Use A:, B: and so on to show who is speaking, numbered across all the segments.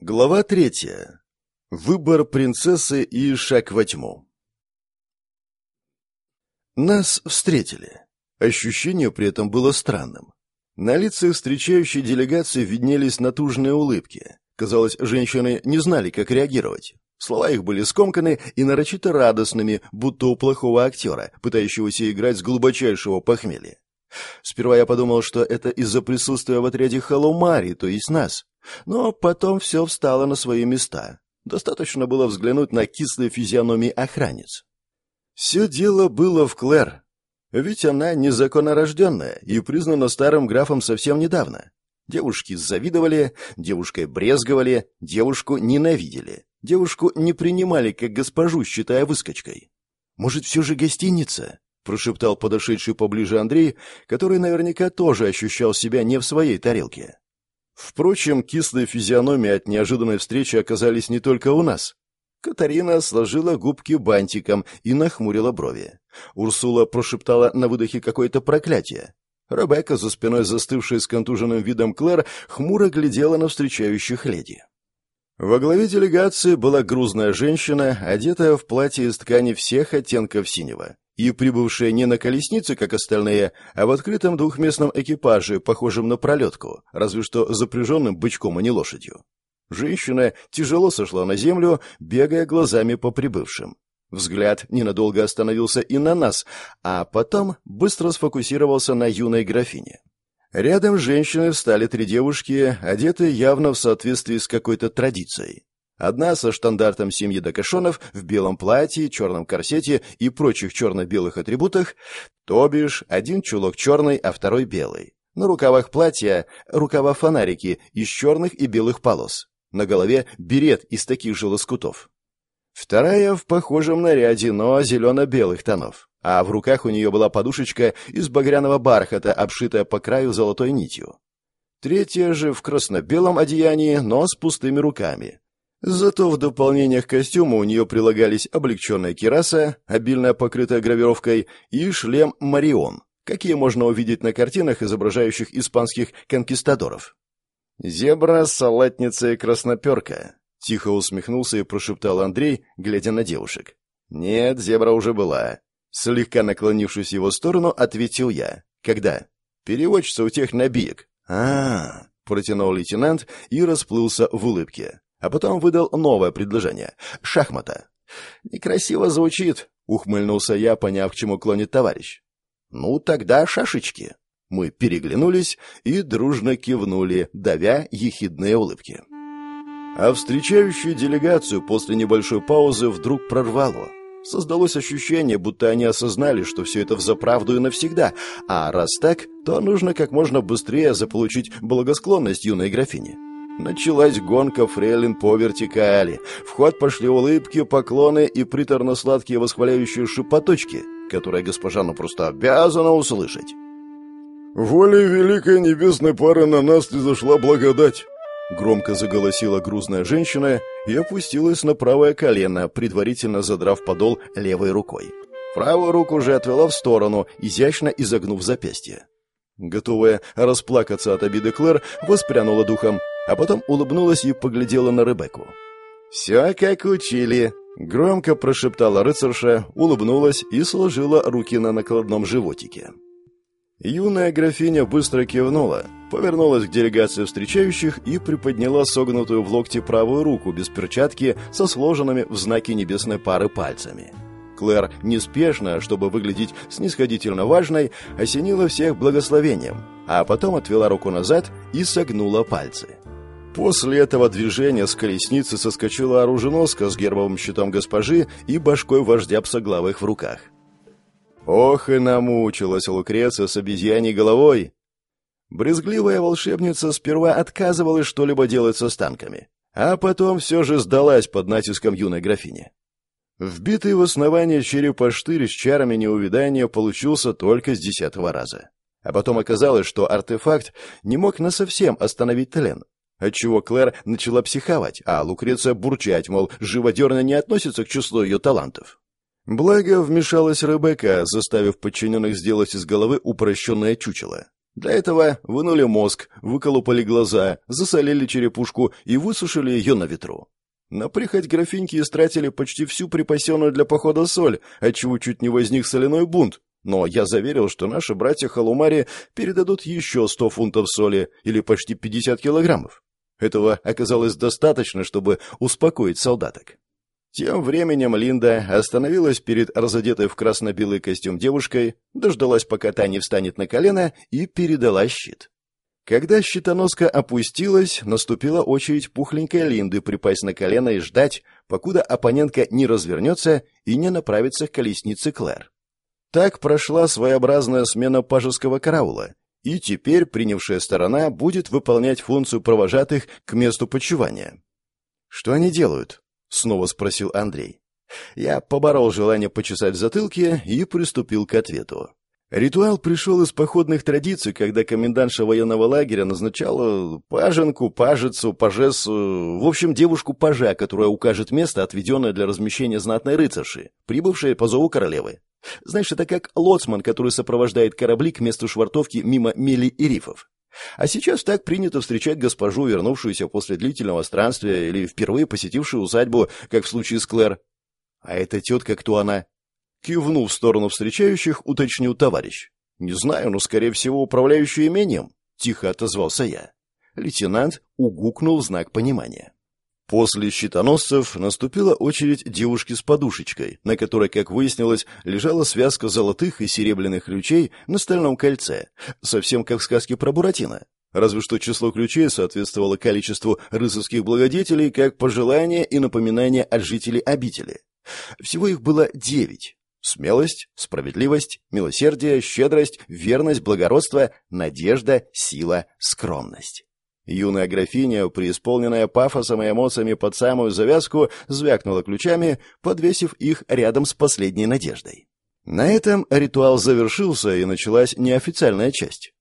A: Глава третья. Выбор принцессы и шаг во тьму. Нас встретили. Ощущение при этом было странным. На лицах встречающей делегации виднелись натужные улыбки. Казалось, женщины не знали, как реагировать. Слова их были скомканы и нарочито радостными, будто у плохого актера, пытающегося играть с глубочайшего похмелья. Сперва я подумал, что это из-за присутствия в отряде Халумари, то есть нас. Но потом все встало на свои места. Достаточно было взглянуть на кислые физиономии охранниц. Все дело было в Клэр. Ведь она незаконнорожденная и признана старым графом совсем недавно. Девушки завидовали, девушкой брезговали, девушку ненавидели. Девушку не принимали как госпожу, считая выскочкой. Может, все же гостиница? Прошептал подошедший поближе Андрей, который наверняка тоже ощущал себя не в своей тарелке. Впрочем, кислые физиономии от неожиданной встречи оказались не только у нас. Катарина сложила губки бантиком и нахмурила брови. Урсула прошептала на выдохе какое-то проклятие. Ребекка, за спиной застывшая с контуженным видом Клэр, хмуро глядела на встречающих леди. Во главе делегации была грузная женщина, одетая в платье из ткани всех оттенков синего, и прибывшая не на колеснице, как остальные, а в открытом двухместном экипаже, похожем на пролетку, разве что запряженным бычком, а не лошадью. Женщина тяжело сошла на землю, бегая глазами по прибывшим. Взгляд ненадолго остановился и на нас, а потом быстро сфокусировался на юной графине. Рядом с женщиной встали три девушки, одетые явно в соответствии с какой-то традицией. Одна со штандартом семьи Дакашонов в белом платье, черном корсете и прочих черно-белых атрибутах, то бишь один чулок черный, а второй белый. На рукавах платья рукава-фонарики из черных и белых полос. На голове берет из таких же лоскутов. Вторая в похожем наряде, но зелено-белых тонов. А в руках у нее была подушечка из багряного бархата, обшитая по краю золотой нитью. Третья же в красно-белом одеянии, но с пустыми руками. Зато в дополнение к костюму у нее прилагались облегченная кираса, обильно покрытая гравировкой, и шлем «Марион», какие можно увидеть на картинах, изображающих испанских конкистадоров. «Зебра, салатница и красноперка», — тихо усмехнулся и прошептал Андрей, глядя на девушек. «Нет, зебра уже была». Слегка наклонившись в его сторону, ответил я. «Когда?» «Переводчица у тех набиек». «А-а-а», протянул лейтенант и расплылся в улыбке а потом выдал новое предложение — шахмата. «Некрасиво звучит», — ухмыльнулся я, поняв, к чему клонит товарищ. «Ну, тогда шашечки». Мы переглянулись и дружно кивнули, давя ехидные улыбки. А встречающую делегацию после небольшой паузы вдруг прорвало. Создалось ощущение, будто они осознали, что все это взаправду и навсегда, а раз так, то нужно как можно быстрее заполучить благосклонность юной графини. Началась гонка фрейлин по вертикали. В ход пошли улыбки, поклоны и приторно-сладкие восхваляющие шепоточки, которые госпожа ну просто обязана услышать.
B: «Волей великой небесной пары на нас не зашла благодать!» Громко заголосила грузная женщина и опустилась на правое колено, предварительно задрав подол левой рукой. Правую руку же отвела в сторону, изящно изогнув запястье. Готовая расплакаться от обиды Клэр, воспрянула духом, а потом улыбнулась и поглядела на Ребекку. «Все как учили», — громко прошептала рыцарша, улыбнулась и сложила руки на накладном животике. Юная графиня быстро кивнула, повернулась к делегации встречающих и приподняла согнутую в локте правую руку без перчатки со сложенными в знаке небесной пары пальцами. Клэр неспешно, чтобы выглядеть снисходительно важной, осенила всех благословением, а потом отвела руку назад и согнула пальцы. После этого движения с колесницы соскочила оруженоска с гербовым щитом госпожи и башкой вождя псоглавых в руках. Ох и намучилась Лукреция с обезьяней головой. Брезгливая волшебница сперва отказывалась что-либо делать со станками, а потом все же сдалась под натиском юной графини. Вбитый в основание черепа штырь с чарами неувядания получился только с десятого раза. А потом оказалось, что артефакт не мог насовсем остановить тлен, отчего Клэр начала психовать, а Лукреция бурчать, мол, живодерно не относится к числу ее талантов. Благо вмешалась Ребекка, заставив подчиненных сделать из головы упрощенное чучело.
A: Для этого вынули мозг, выколупали глаза, засолили черепушку и высушили ее на ветру. На прихоть графиньки истратили почти всю припасенную для похода соль, отчего чуть не возник соляной бунт. Но я заверил, что наши братья Халумари передадут еще сто фунтов соли или почти пятьдесят килограммов. Этого оказалось достаточно, чтобы успокоить солдаток. Тем временем Линда остановилась перед разодетой в красно-белый костюм девушкой, дождалась, пока та не встанет на колено, и передала щит. Когда щитоноска опустилась, наступила очередь пухленькой Линды припасть на колено и ждать, покуда оппонентка не развернется и не направится к колеснице Клэр. Так прошла своеобразная смена пажеского караула, и теперь принявшая сторона будет выполнять функцию провожатых к месту почивания. «Что они делают?» — снова спросил Андрей. Я поборол желание почесать в затылке и приступил к ответу. Ритуал пришел из походных традиций, когда комендантша военного лагеря назначала паженку, пажицу, пажесу, в общем, девушку-пажа, которая укажет место, отведенное для размещения знатной рыцарши, прибывшей по зову королевы. Знаешь, это как лоцман, который сопровождает корабли к месту швартовки мимо мели и рифов. А сейчас так принято встречать госпожу, вернувшуюся после длительного странствия или впервые посетившую усадьбу, как в случае с Клэр. А эта тетка, кто она? Кивнув в сторону встречающих, уточнил товарищ. «Не знаю, но, скорее всего, управляющий имением», — тихо отозвался я. Лейтенант угукнул знак понимания. После щитоносцев наступила очередь девушки с подушечкой, на которой, как выяснилось, лежала связка золотых и серебряных ключей на стальном кольце, совсем как в сказке про Буратино. Разве что число ключей соответствовало количеству рыцарских благодетелей, как пожелание и напоминание от жителей обители. Всего их было девять. Смелость, справедливость, милосердие, щедрость, верность, благородство, надежда, сила, скромность. Юная графиня, преисполненная пафосом и эмоциями под самую завязку, звякнула ключами, подвесив их рядом с последней надеждой. На этом ритуал завершился, и началась неофициальная часть.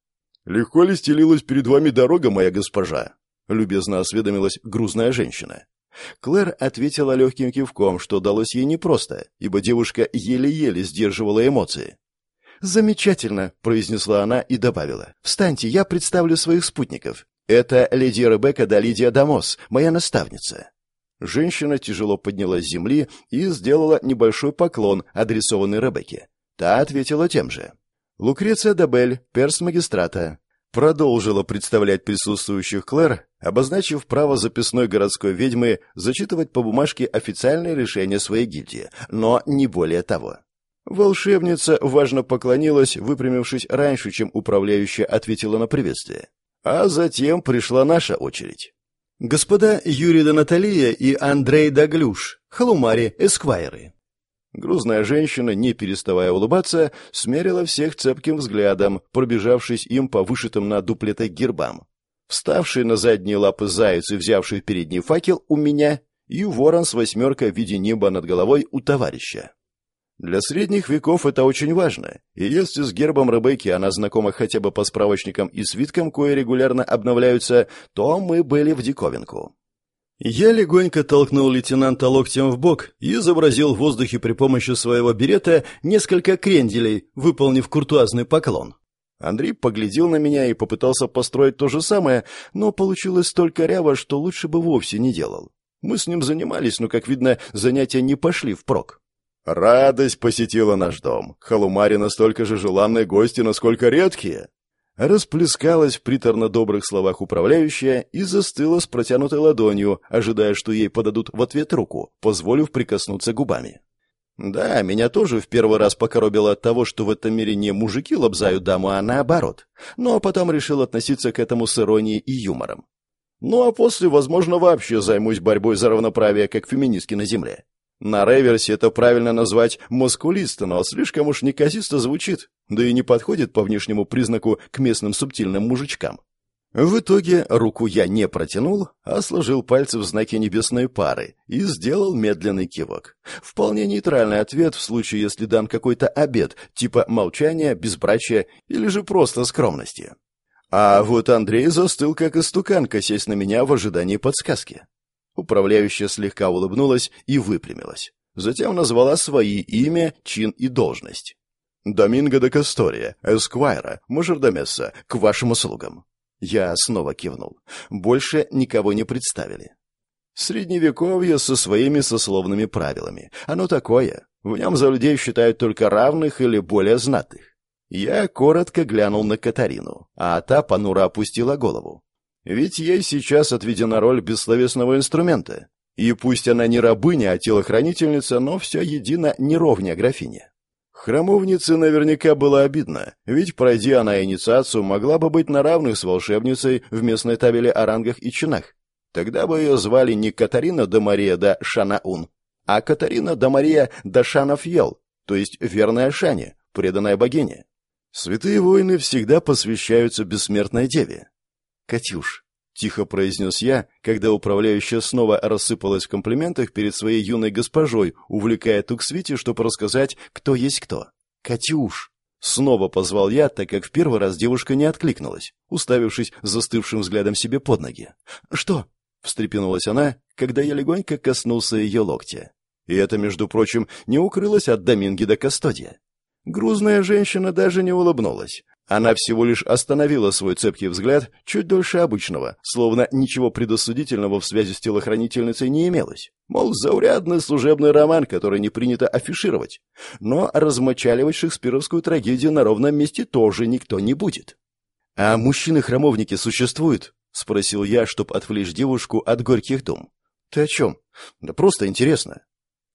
A: «Легко ли стелилась перед вами дорога, моя госпожа?» — любезно осведомилась грузная женщина. Клэр ответила легким кивком, что далось ей непросто, ибо девушка еле-еле сдерживала эмоции. «Замечательно», — произнесла она и добавила. «Встаньте, я представлю своих спутников. «Это леди Ребекка да Лидия Дамос, моя наставница». Женщина тяжело поднялась с земли и сделала небольшой поклон, адресованный Ребекке. Та ответила тем же. Лукреция Дабель, перс магистрата, продолжила представлять присутствующих Клэр, обозначив право записной городской ведьмы зачитывать по бумажке официальное решение своей гильдии, но не более того. Волшебница важно поклонилась, выпрямившись раньше, чем управляющая ответила на приветствие. А затем пришла наша очередь. Господа Юрий да Наталия и Андрей Даглюш, халумари, эсквайры. Грузная женщина, не переставая улыбаться, смерила всех цепким взглядом, пробежавшись им по вышитым на дуплетах гербам. Вставший на задние лапы заяц и взявший передний факел у меня, и ворон с восьмеркой в виде неба над головой у товарища. Для средних веков это очень важно, и если с гербом Ребекки она знакома хотя бы по справочникам и свиткам, кое регулярно обновляются, то мы были в диковинку. Я легонько толкнул лейтенанта локтем в бок и изобразил в воздухе при помощи своего берета несколько кренделей, выполнив куртуазный поклон. Андрей поглядел на меня и попытался построить то же самое, но получилось столько ряво, что лучше бы вовсе не делал. Мы с ним занимались, но, как видно, занятия не пошли впрок. Радость посетила наш дом. Халумари настолько же желанные гости, насколько редкие. Расплескалась в приторно-добрых словах управляющая и застыла с протянутой ладонью, ожидая, что ей подадут в ответ руку, позволив прикоснуться губами. Да, меня тоже в первый раз покоробило от того, что в этом мире не мужики лобзают даму, а наоборот. Но потом решил относиться к этому с иронией и юмором. Ну а после, возможно, вообще займусь борьбой за равноправие, как феминистки на земле. На реверсе это правильно назвать мускулисто, но слишком уж неказисто звучит, да и не подходит по внешнему признаку к местным субтильным мужичкам. В итоге руку я не протянул, а сложил пальцы в знаке небесной пары и сделал медленный кивок. Вполне нейтральный ответ в случае, если дан какой-то обед, типа молчания, безбрачия или же просто скромности. А вот Андрей застыл как истукан, косясь на меня в ожидании подсказки. Управляющая слегка улыбнулась и выпрямилась. Затем назвала свои имя, чин и должность. «Доминго де Кастория, Эсквайра, Мажордомесса, к вашим услугам». Я снова кивнул. Больше никого не представили. Средневековье со своими сословными правилами. Оно такое. В нем за людей считают только равных или более знатых. Я коротко глянул на Катарину, а та понуро опустила голову. Ведь ей сейчас отведена роль бессловесного инструмента. И пусть она не рабыня, а телохранительница, но все едино не ровня графине. Храмовнице наверняка было обидно, ведь, пройдя она инициацию, могла бы быть на равных с волшебницей в местной табеле о рангах и чинах. Тогда бы ее звали не Катарина да Мария да Шанаун, а Катарина да Мария да Шанафьел, то есть верная Шане, преданная богине. Святые воины всегда посвящаются бессмертной деве. «Катюш», — тихо произнес я, когда управляющая снова рассыпалась в комплиментах перед своей юной госпожой, увлекая ту к свите, чтобы рассказать, кто есть кто. «Катюш!» Снова позвал я, так как в первый раз девушка не откликнулась, уставившись застывшим взглядом себе под ноги. «Что?» — встрепенулась она, когда я легонько коснулся ее локтя. И это, между прочим, не укрылось от Доминги до Кастодия. Грузная женщина даже не улыбнулась. Она всего лишь остановила свой цепкий взгляд чуть дольше обычного, словно ничего предосудительного в связи с телохранительницей не имелось. Мол, заурядный служебный роман, который не принято афишировать. Но размочаливать шекспировскую трагедию на ровном месте тоже никто не будет. «А мужчины-храмовники существуют?» — спросил я, чтобы отвлечь девушку от горьких дум. «Ты о чем?» «Да просто интересно».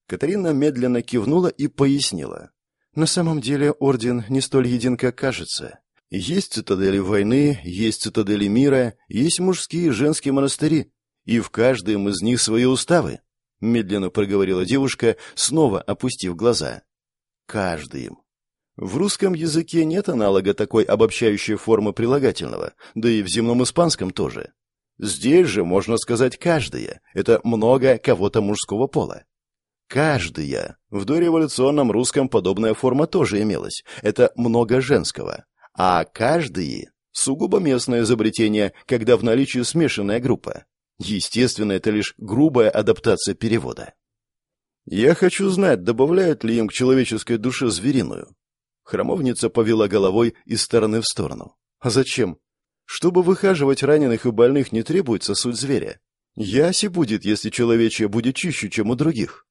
A: Катарина медленно кивнула и пояснила. На самом деле орден не столь един, как кажется. Есть цитадели войны, есть цитадели мира, есть мужские и женские монастыри, и в каждом из них свои уставы, медленно проговорила девушка, снова опустив глаза. Каждым. В русском языке нет аналога такой обобщающей формы прилагательного, да и в земном испанском тоже. Здесь же можно сказать «каждое». Это много кого-то мужского пола. Каждая. В дореволюционном русском подобная форма тоже имелась. Это много женского. А каждые – сугубо местное изобретение, когда в наличии смешанная группа. Естественно, это лишь грубая адаптация перевода. Я хочу знать, добавляют ли им к человеческой душе звериную. Хромовница повела головой из стороны в сторону. А зачем? Чтобы выхаживать раненых и больных не требуется суть зверя. Яси будет, если человечье будет чище, чем у других.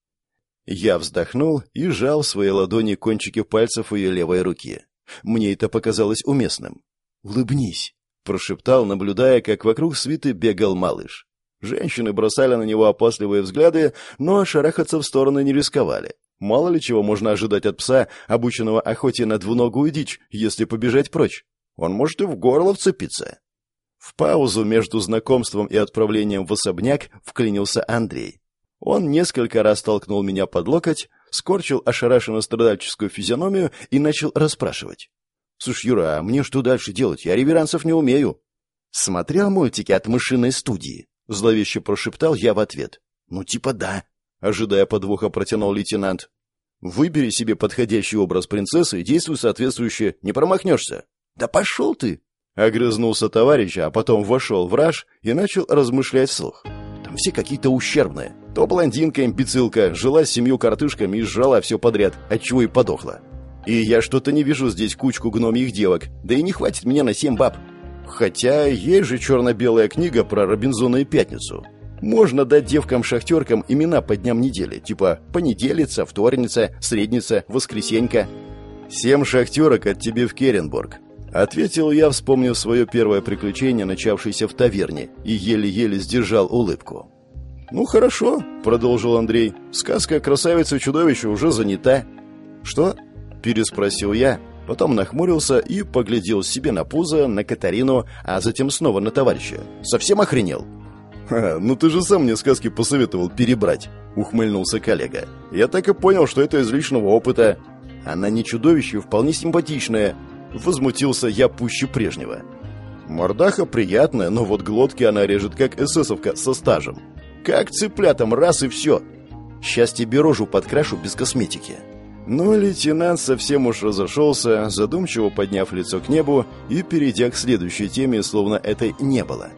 A: Я вздохнул и сжал в своей ладони кончики пальцев ее левой руки. Мне это показалось уместным. «Улыбнись», — прошептал, наблюдая, как вокруг свиты бегал малыш. Женщины бросали на него опасливые взгляды, но шарахаться в стороны не рисковали. Мало ли чего можно ожидать от пса, обученного охоте на двуногую дичь, если побежать прочь. Он может и в горло вцепиться. В паузу между знакомством и отправлением в особняк вклинился Андрей. Он несколько раз толкнул меня под локоть, скорчил ошарашенно страдальческую физиономию и начал расспрашивать. «Слушай, Юра, а мне что дальше делать? Я реверансов не умею». «Смотрел мультики от мышиной студии?» — зловеще прошептал я в ответ. «Ну, типа да», — ожидая подвоха, протянул лейтенант. «Выбери себе подходящий образ принцессы и действуй соответствующе, не промахнешься». «Да пошел ты!» — огрызнулся товарищ, а потом вошел в раж и начал размышлять вслух. «Там все какие-то ущербные. То блондинка-имбецилка жила с семью картышками и сжала все подряд, отчего и подохла. И я что-то не вижу здесь кучку гномьих девок, да и не хватит меня на семь баб. Хотя есть же черно-белая книга про Робинзона и Пятницу. Можно дать девкам-шахтеркам имена по дням недели, типа понеделица, вторница, средница, воскресенька. «Семь шахтерок от тебе в Керенбург», — ответил я, вспомнив свое первое приключение, начавшееся в таверне, и еле-еле сдержал улыбку. «Ну хорошо», — продолжил Андрей. «Сказка красавицы чудовища уже занята». «Что?» — переспросил я, потом нахмурился и поглядел себе на пузо, на Катарину, а затем снова на товарища. «Совсем охренел?» «Ха, ну ты же сам мне сказки посоветовал перебрать», — ухмыльнулся коллега. «Я так и понял, что это из личного опыта. Она не чудовище, вполне симпатичная». Возмутился я пуще прежнего. Мордаха приятная, но вот глотки она режет, как эсэсовка со стажем. Как цыплятам, раз и все. Сейчас тебе рожу подкрашу без косметики. Но лейтенант совсем уж разошелся, задумчиво подняв лицо к небу и перейдя к следующей теме, словно этой не было.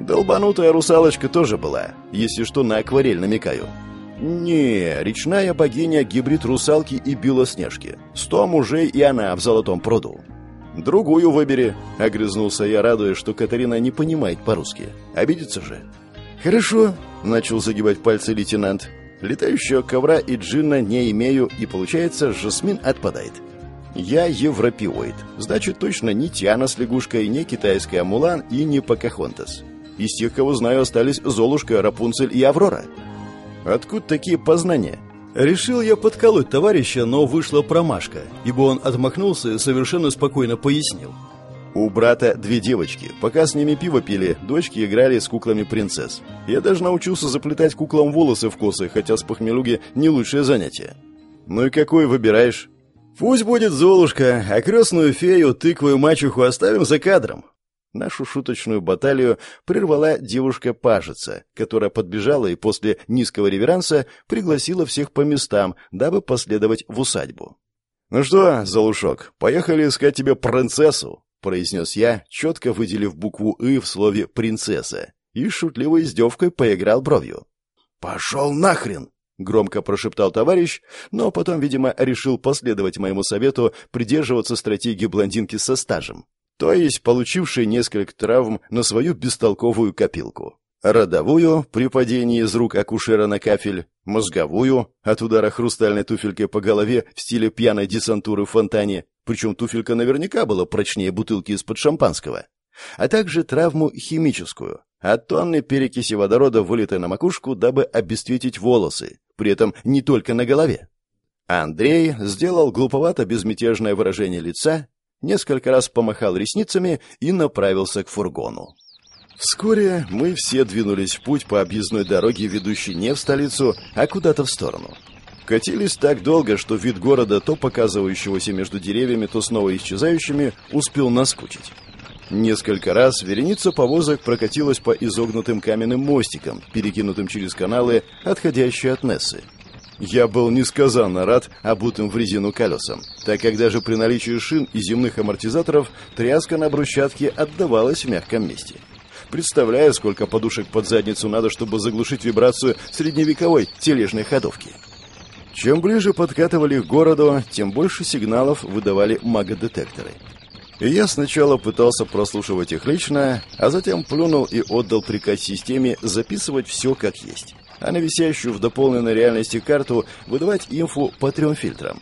A: Долбанутая русалочка тоже была, если что, на акварель намекаю. Не, речная богиня гибрид русалки и белоснежки. Сто мужей и она в золотом пруду. «Другую выбери», — огрызнулся я, радуясь, что Катарина не понимает по-русски. «Обидится же». «Хорошо», — начал загибать пальцы лейтенант. «Летающего ковра и джинна не имею, и получается, жасмин отпадает. Я европеоид, значит, точно не Тиана с лягушкой, не китайская Мулан и не Покахонтас. Из тех, кого знаю, остались Золушка, Рапунцель и Аврора. Откуда такие познания? Решил я подколоть товарища, но вышла промашка, ибо он отмахнулся и совершенно спокойно пояснил. У брата две девочки. Пока с ними пиво пили, дочки играли с куклами принцесс. Я даже научился заплетать куклам волосы в косы, хотя с похмелюги не лучшее занятие. Ну и какой выбираешь? Пусть будет Золушка, а крестную фею, тыкву и мачеху оставим за кадром. Нашу шуточную баталию прервала девушка-пажица, которая подбежала и после низкого реверанса пригласила всех по местам, дабы последовать в усадьбу. «Ну что, Залушок, поехали искать тебе принцессу», — произнес я, четко выделив букву «и» в слове «принцесса», и шутливой издевкой поиграл бровью. «Пошел нахрен!» — громко прошептал товарищ, но потом, видимо, решил последовать моему совету придерживаться стратегии блондинки со стажем то есть получивший несколько травм на свою бестолковую копилку. Родовую при падении из рук акушера на кафель, мозговую от удара хрустальной туфелькой по голове в стиле пьяной десантуры в фонтане, причем туфелька наверняка была прочнее бутылки из-под шампанского, а также травму химическую от тонны перекиси водорода, вылитой на макушку, дабы обесцветить волосы, при этом не только на голове. Андрей сделал глуповато-безмятежное выражение лица несколько раз помахал ресницами и направился к фургону. Вскоре мы все двинулись в путь по объездной дороге, ведущей не в столицу, а куда-то в сторону. Катились так долго, что вид города, то показывающегося между деревьями, то снова исчезающими, успел наскучить. Несколько раз вереница повозок прокатилась по изогнутым каменным мостикам, перекинутым через каналы, отходящие от Нессы. Я был несказанно рад обутым в резину колесам, так как даже при наличии шин и земных амортизаторов тряска на брусчатке отдавалась в мягком месте. Представляю, сколько подушек под задницу надо, чтобы заглушить вибрацию средневековой тележной ходовки. Чем ближе подкатывали к городу, тем больше сигналов выдавали магодетекторы. И я сначала пытался прослушивать их лично, а затем плюнул и отдал приказ системе записывать все как есть а на висящую в дополненной реальности карту выдавать инфу по трем фильтрам.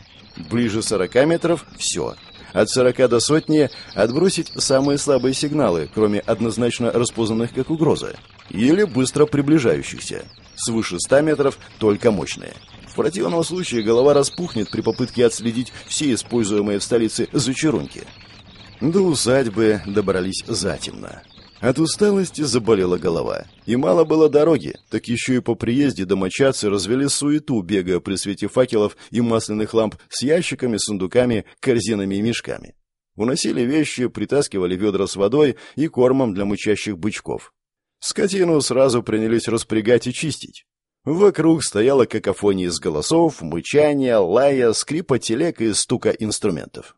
A: Ближе 40 метров – все. От 40 до сотни отбросить самые слабые сигналы, кроме однозначно распознанных как угроза, или быстро приближающихся. Свыше 100 метров – только мощные. В противном случае голова распухнет при попытке отследить все используемые в столице зачарунки. До усадьбы добрались затемно. От усталости заболела голова. И мало было дороги, так еще и по приезде домочадцы развели суету, бегая при свете факелов и масляных ламп с ящиками, сундуками, корзинами и мешками. Уносили вещи, притаскивали ведра с водой и кормом для мычащих бычков. Скотину сразу принялись распрягать и чистить. Вокруг стояла какофония из голосов, мычания, лая, скрипа телег и стука инструментов.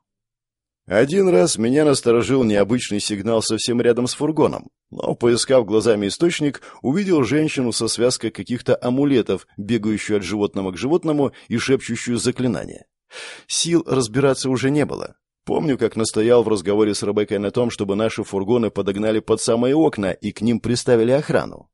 A: Один раз меня насторожил необычный сигнал совсем рядом с фургоном, но, поискав глазами источник, увидел женщину со связкой каких-то амулетов, бегающую от животного к животному и шепчущую заклинания. Сил разбираться уже не было. Помню, как настоял в разговоре с Ребеккой на том, чтобы наши фургоны подогнали под самые окна и к ним приставили охрану.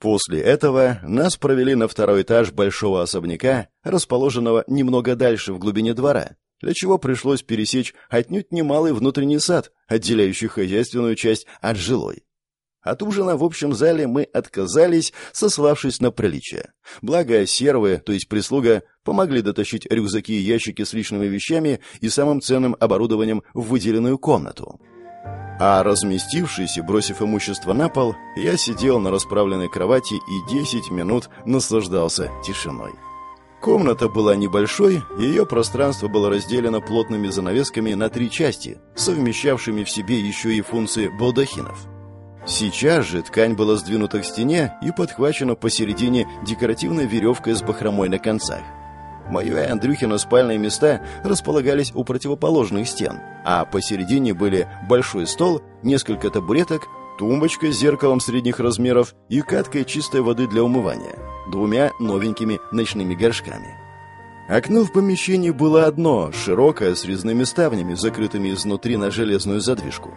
A: После этого нас провели на второй этаж большого особняка, расположенного немного дальше в глубине двора, для чего пришлось пересечь отнюдь немалый внутренний сад, отделяющий хозяйственную часть от жилой. От ужина в общем зале мы отказались, сославшись на приличие. Благо, сервы, то есть прислуга, помогли дотащить рюкзаки и ящики с личными вещами и самым ценным оборудованием в выделенную комнату. А разместившись и бросив имущество на пол, я сидел на расправленной кровати и 10 минут наслаждался тишиной. Комната была небольшой, ее пространство было разделено плотными занавесками на три части, совмещавшими в себе еще и функции балдахинов. Сейчас же ткань была сдвинута к стене и подхвачена посередине декоративной веревкой с бахромой на концах. Мое и Андрюхина спальные места располагались у противоположных стен, а посередине были большой стол, несколько табуреток, тумбочка с зеркалом средних размеров и каткой чистой воды для умывания – двумя новенькими ночными горшками. Окно в помещении было одно, широкое, с резными ставнями, закрытыми изнутри на железную задвижку.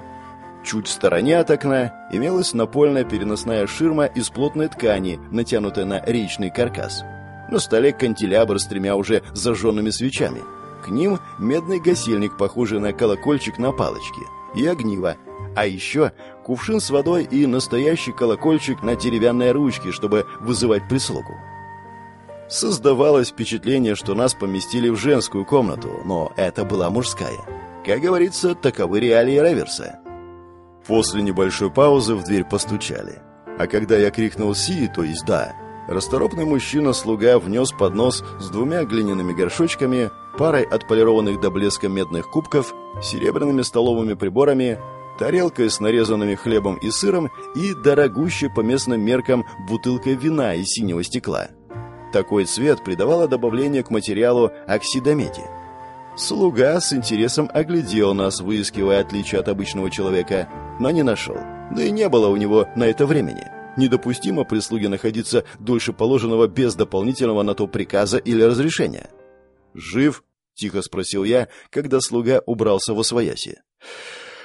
A: Чуть в стороне от окна имелась напольная переносная ширма из плотной ткани, натянутая на речный каркас. На столе канделябр с тремя уже зажженными свечами. К ним медный гасильник, похожий на колокольчик на палочке, и огниво. А еще кувшин с водой и настоящий колокольчик на деревянной ручке, чтобы вызывать прислугу. Создавалось впечатление, что нас поместили в женскую комнату, но это была мужская. Как говорится, таковы реалии Реверса. После небольшой паузы в дверь постучали. А когда я крикнул «Си», то есть «Да», расторопный мужчина-слуга внес поднос с двумя глиняными горшочками, парой отполированных до блеска медных кубков, серебряными столовыми приборами, тарелкой с нарезанными хлебом и сыром и дорогущей по местным меркам бутылкой вина из синего стекла. Такой цвет придавало добавление к материалу оксидомети. Слуга с интересом оглядел нас, выискивая отличие от обычного человека, но не нашел. Да и не было у него на это времени. Недопустимо прислуге находиться дольше положенного без дополнительного на то приказа или разрешения. «Жив?» — тихо спросил я, когда слуга убрался во свояси.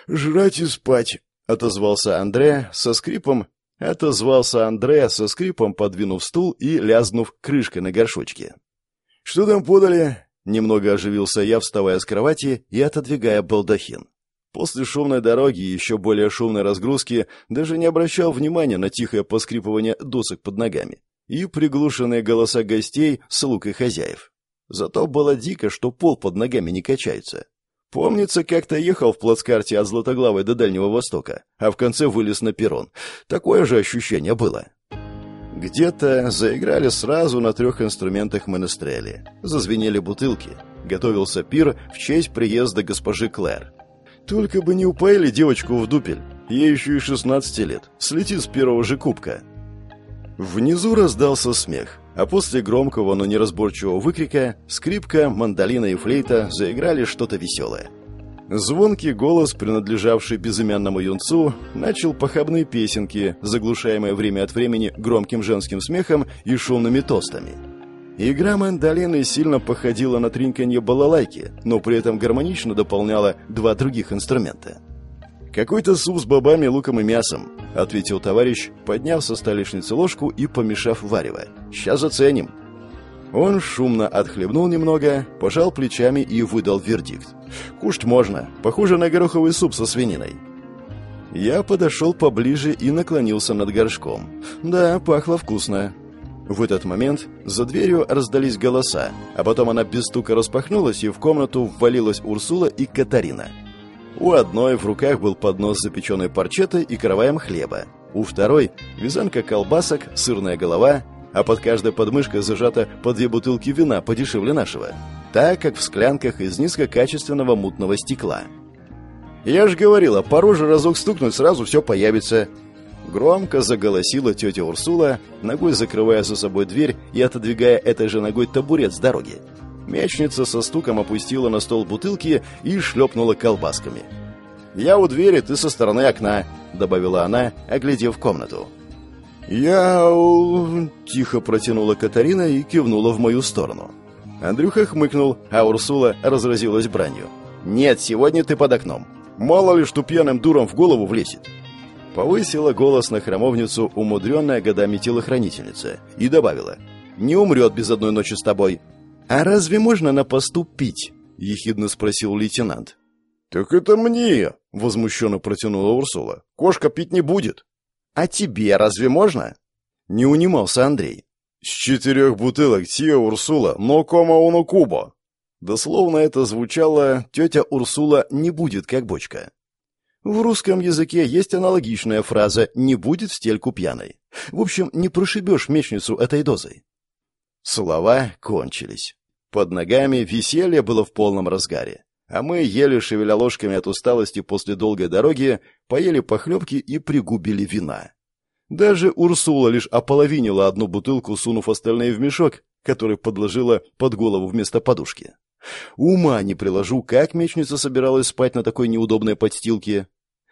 B: «Жрать и спать», — отозвался Андре со скрипом Отозвался Андре со скрипом, подвинув стул и лязнув крышкой на горшочке. «Что там подали?» Немного оживился я, вставая с кровати и отодвигая балдахин. После шумной дороги и еще более шумной разгрузки даже не обращал внимания на тихое поскрипывание досок под ногами и приглушенные голоса гостей, слуг и хозяев. Зато было дико, что пол под ногами не качается. Помнится, как-то ехал в плацкарте от Златоглавой до Дальнего Востока, а в конце вылез на перрон. Такое же ощущение было. Где-то заиграли сразу на трех инструментах монастрели. Зазвенели бутылки. Готовился пир в честь приезда госпожи Клэр. Только бы не упаяли девочку в дупель. Ей еще и 16 лет. Слетит с первого же кубка. Внизу раздался смех. А после громкого, но неразборчивого выкрика скрипка, мандолина и флейта заиграли что-то веселое. Звонкий голос, принадлежавший безымянному юнцу, начал похабные песенки, заглушаемые время от времени громким женским смехом и шумными тостами. Игра мандолины сильно походила на тринканье балалайки, но при этом гармонично дополняла два других инструмента. «Какой-то суп с бобами, луком и мясом», — ответил товарищ, подняв со столешницы ложку и помешав варево. «Сейчас заценим». Он шумно отхлебнул немного, пожал плечами и выдал вердикт. «Кушать можно. Похоже на гороховый суп со свининой». Я подошел поближе и наклонился над горшком. Да, пахло вкусно. В этот момент за дверью раздались голоса, а потом она без стука распахнулась, и в комнату ввалилась Урсула и Катарина. У одной в руках был поднос запеченной парчетой и караваем хлеба. У второй – вязанка колбасок, сырная голова, а под каждой подмышкой зажата по две бутылки вина подешевле нашего. Так, как в склянках из низкокачественного мутного стекла. «Я же говорила, по роже разок стукнуть, сразу все появится», Громко заголосила тетя Урсула, ногой закрывая за собой дверь и отодвигая этой же ногой табурет с дороги. Мечница со стуком опустила на стол бутылки и шлепнула колбасками. «Я у двери, ты со стороны окна», — добавила она, оглядев комнату. «Я...» — тихо протянула Катарина и кивнула в мою сторону. Андрюха хмыкнул, а Урсула разразилась бранью. «Нет, сегодня ты под окном. Мало ли, что пьяным дуром в голову влезет». Повысила голос на храмовницу умудренная годами телохранительница и добавила. «Не умрет без одной ночи с тобой. «А разве можно на посту пить?» — ехидно спросил лейтенант. «Так это мне!» — возмущенно протянула Урсула. «Кошка пить не будет».
A: «А тебе разве можно?» Не унимался Андрей.
B: «С четырех бутылок тия Урсула, но кома уно куба».
A: Дословно это звучало «тетя Урсула не будет как бочка». В русском языке есть аналогичная фраза «не будет в стельку пьяной». В общем, не прошибешь мечницу этой дозой. Слова кончились. Под ногами веселье было в полном разгаре. А мы, ели шевеля ложками от усталости после долгой дороги, поели похлебки и пригубили вина. Даже Урсула лишь ополовинила одну бутылку, сунув остальные в мешок, который подложила под голову вместо подушки. Ума не приложу, как мечница собиралась спать на такой неудобной подстилке.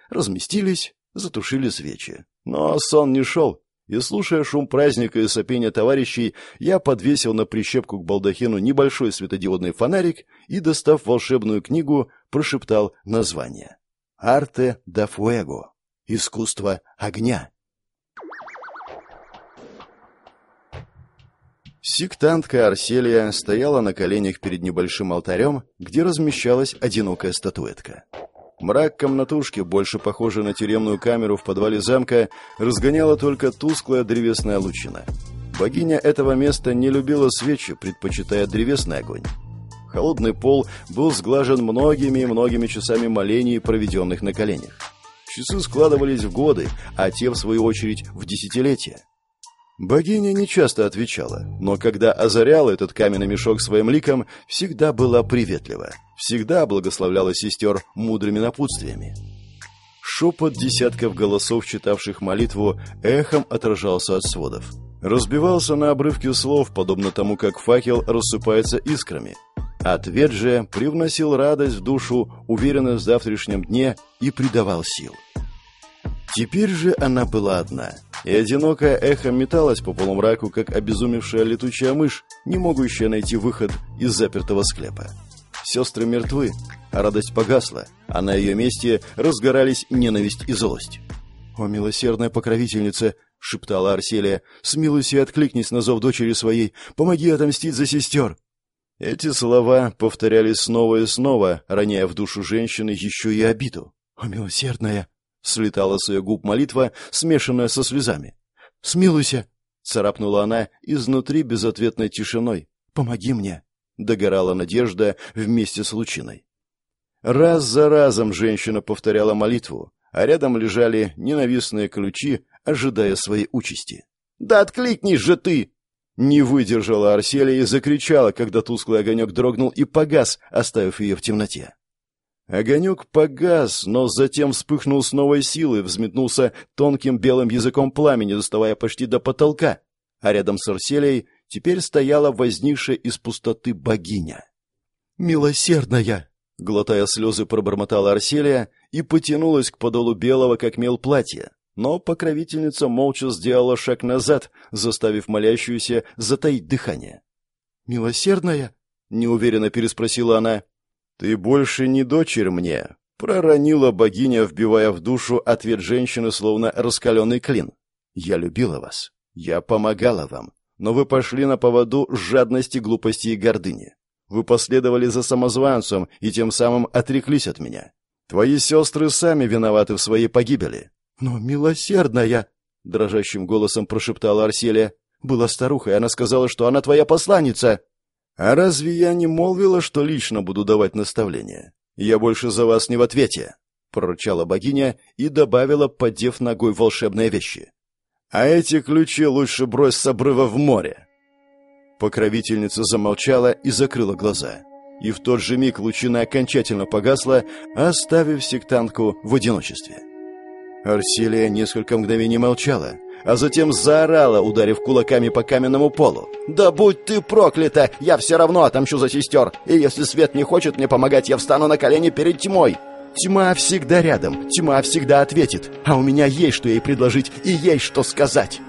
A: Разместились, затушили свечи. Но сон не шел, И, слушая шум праздника и сопения товарищей, я подвесил на прищепку к балдахину небольшой светодиодный фонарик и, достав волшебную книгу, прошептал название. «Арте да фуэго» — «Искусство огня». Сектантка Арселия стояла на коленях перед небольшим алтарем, где размещалась одинокая статуэтка. Мрак комнатушки, больше похожий на тюремную камеру в подвале замка, разгоняла только тусклая древесная лучина. Богиня этого места не любила свечи, предпочитая древесный огонь. Холодный пол был сглажен многими и многими часами молений, проведенных на коленях. Часы складывались в годы, а те, в свою очередь, в десятилетия. Богиня не часто отвечала, но когда озаряла этот каменный мешок своим ликом, всегда была приветлива, всегда благословляла сестер мудрыми напутствиями. Шепот десятков голосов, читавших молитву, эхом отражался от сводов. Разбивался на обрывки слов, подобно тому, как факел рассыпается искрами. Ответ же привносил радость в душу, уверенность в завтрашнем дне и придавал сил. Теперь же она была одна, и одинокое эхо металось по полумраку, как обезумевшая летучая мышь, не могущая найти выход из запертого склепа. Сестры мертвы, а радость погасла, а на ее месте разгорались ненависть и злость. «О, милосердная покровительница!» — шептала Арселия. «Смилуйся и откликнись на зов дочери своей! Помоги отомстить за сестер!» Эти слова повторялись снова и снова, роняя в душу женщины еще и обиду. «О, милосердная!» Слетала с ее губ молитва, смешанная со слезами. «Смилуйся!» — царапнула она изнутри безответной тишиной. «Помоги мне!» — догорала надежда вместе с лучиной. Раз за разом женщина повторяла молитву, а рядом лежали ненавистные ключи, ожидая своей участи. «Да откликнись же ты!» Не выдержала Арселия и закричала, когда тусклый огонек дрогнул и погас, оставив ее в темноте. Огонек погас, но затем вспыхнул с новой силой, взметнулся тонким белым языком пламени, доставая почти до потолка, а рядом с Арселией теперь стояла возникшая из пустоты богиня. «Милосердная!» — глотая слезы, пробормотала Арселия и потянулась к подолу белого, как мел платья. Но покровительница молча сделала шаг назад, заставив молящуюся затаить дыхание. «Милосердная?» — неуверенно переспросила она. «Ты больше не дочерь мне», — проронила богиня, вбивая в душу ответ женщины, словно раскаленный клин. «Я любила вас. Я помогала вам. Но вы пошли на поводу жадности, глупости и гордыни. Вы последовали за самозванцем и тем самым отреклись от меня. Твои сестры сами виноваты в своей погибели». «Но милосердная!» — дрожащим голосом прошептала Арселия. «Была старуха, и она сказала, что она твоя посланница». «А разве я не молвила, что лично буду давать наставления? Я больше за вас не в ответе», — прорычала богиня и добавила, подев ногой волшебные вещи. «А эти ключи лучше брось с обрыва в море». Покровительница замолчала и закрыла глаза. И в тот же миг лучина окончательно погасла, оставив сектантку в одиночестве. Арселия несколько мгновений молчала, а затем заорала, ударив кулаками по каменному полу. «Да будь ты проклята! Я все равно отомщу за сестер! И если свет не хочет мне помогать, я встану на колени перед тьмой!» Тьма всегда рядом, тьма всегда ответит, а у меня есть что ей предложить и есть что сказать.